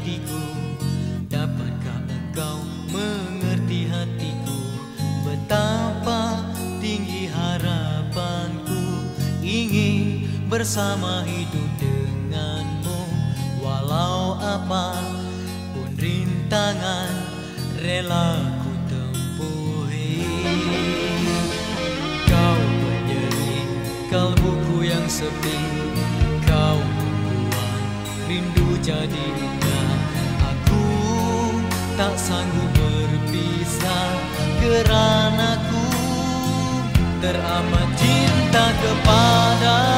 hatiku. Dapatkah engkau mengerti hatiku? Betapa tinggi harapanku. Ingin bersama hidup denganmu. Walau apa pun rintangan rela ku tempuhi. Kau menyeri kalbuku yang sepi. Kau membuat rindu jadi teramat cinta kepada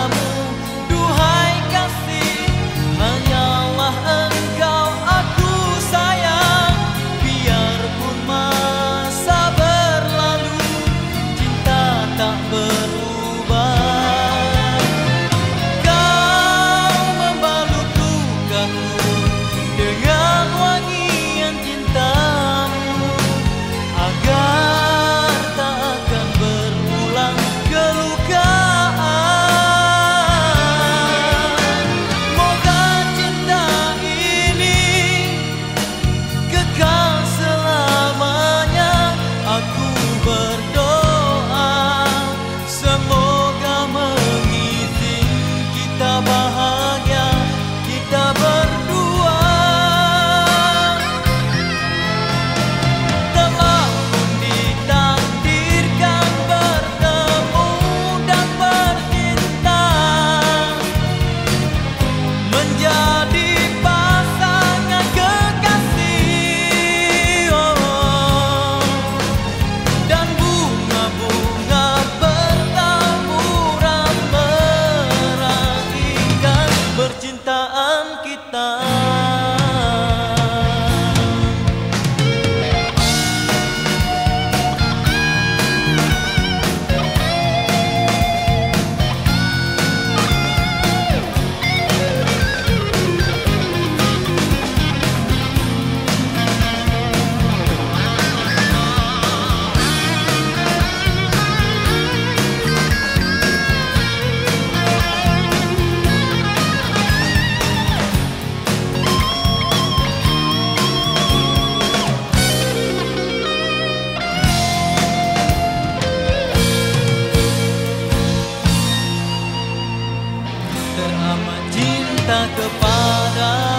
ta teramat cinta kepada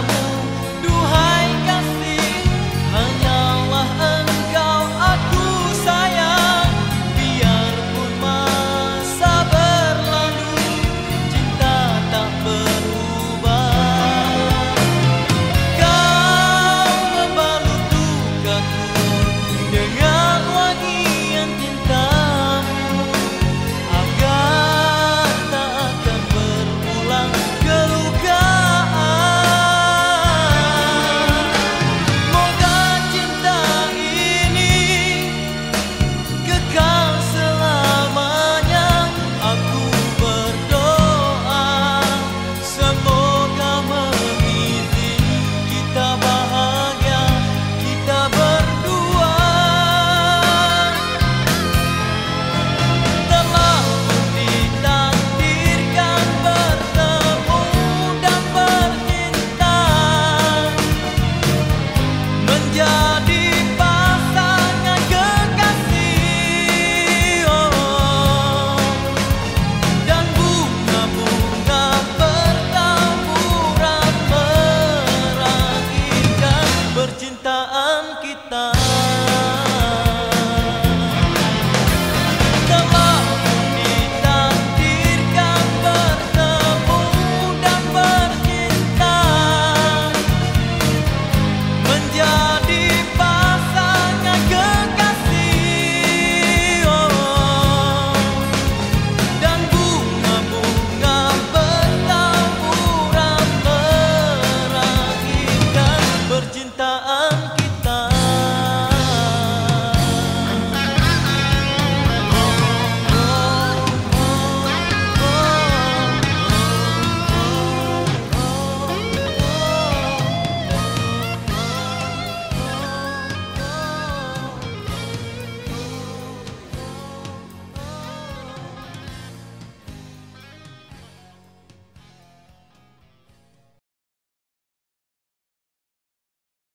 का